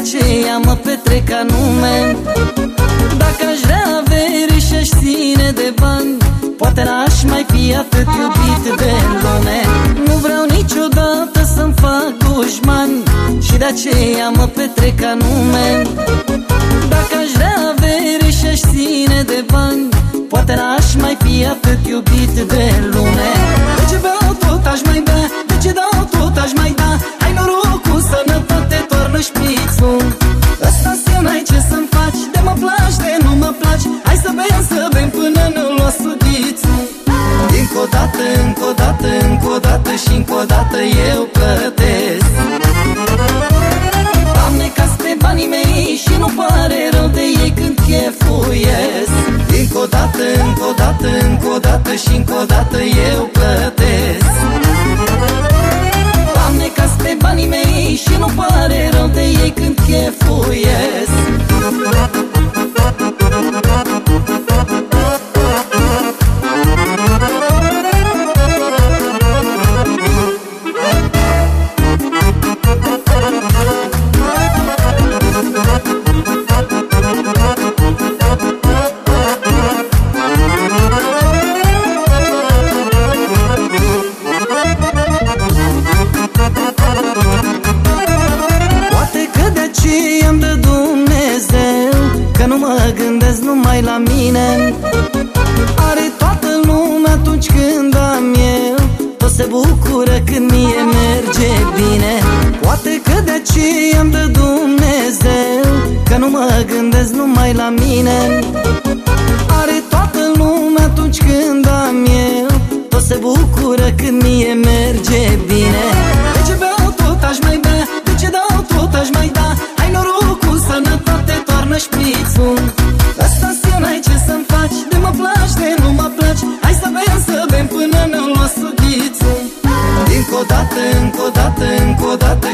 aceea mă petrec anume Dacă aș vrea avere și aș ține de bani Poate n-aș mai fi atât iubit de lume. Nu vreau niciodată să-mi fac dușmani Și de aceea mă petrec anume Dacă aș vrea avere și aș ține de bani Poate n-aș mai fi atât iubit de lume. De ce beau tot aș mai bea? De ce dau tot aș mai da? Hai noroc cu sănătate toarnă șpițul Ăsta înseamnă ai ce să-mi faci. De mă placi, de nu mă placi. Hai să bem, să bem până nu lua sughițul Încă o dată, încă o dată, încă o dată și încă o dată eu plătesc. Doamne, ca pe banii mei și nu pare rău de ei când chefuiesc. Încă o dată, încă o dată, încă o dată și încă o dată eu plătesc chefuiesc numai la mine. Are toată lumea atunci când am eu. Toți se bucură când mie merge bine. Poate că de ce îmi dă Dumnezeu Că nu mă gândesc numai la mine. Are toată lumea atunci când am eu. Toți se bucură când mie merge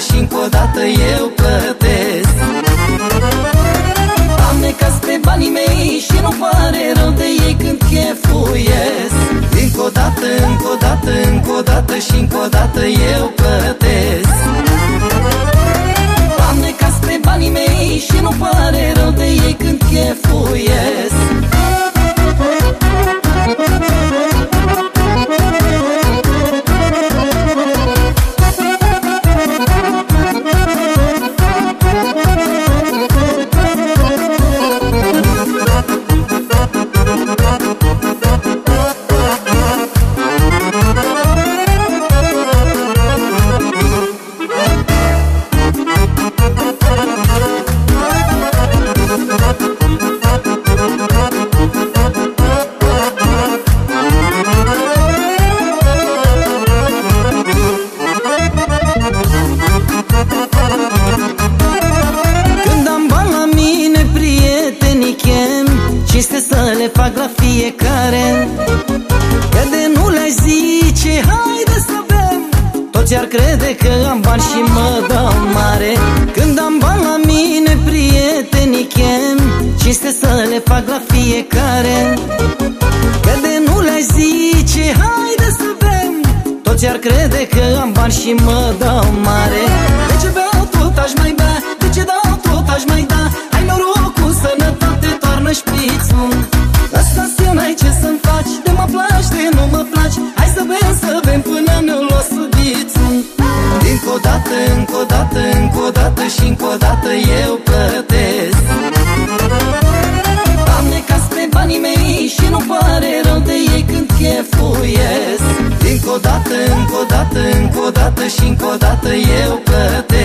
și încă o dată eu plătesc. Doamne, ca pe banii mei și nu pare rău de ei când chefuiesc. Încă o dată, încă o dată, încă o dată și încă o dată eu plătesc. Doamne, ca pe banii mei și nu pare rău de ei când chefuiesc la fiecare. Că de nu le zice, haide să bem. Toți ar crede că am bani și mă dau mare. Când am bani la mine, prietenii chem Cinste să le fac la fiecare. Că de nu le zice, haide să bem. Toți ar crede că am bani și mă dau mare. De ce beau tot aș mai bea? De ce dau tot aș mai da? Hai noroc cu sănătate toarnă șprițul încă o dată eu plătesc. Doamne, ca pe banii mei și nu pare rău de ei când chefuiesc. Încă o dată, încă o dată, încă o dată și încă o dată eu plătesc